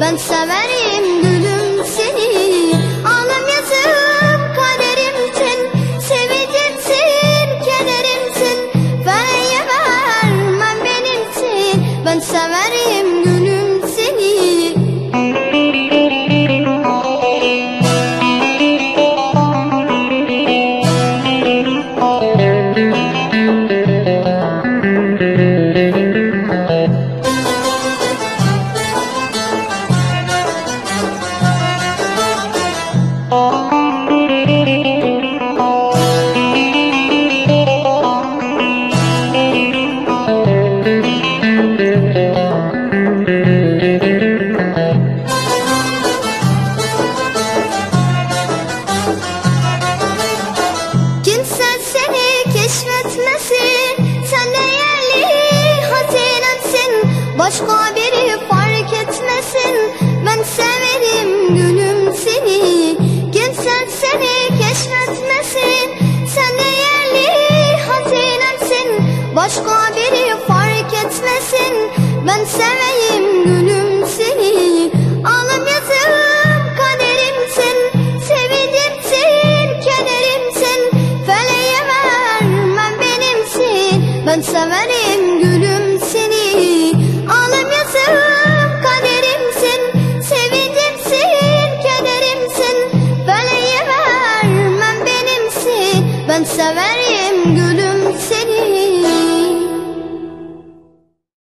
But so many Başka biri fark etmesin. Ben severim gülüm seni. Kimsen seni keşfetmesin. Sen değerli hazinemsin Başka biri fark etmesin. Ben seveyim Severim gülü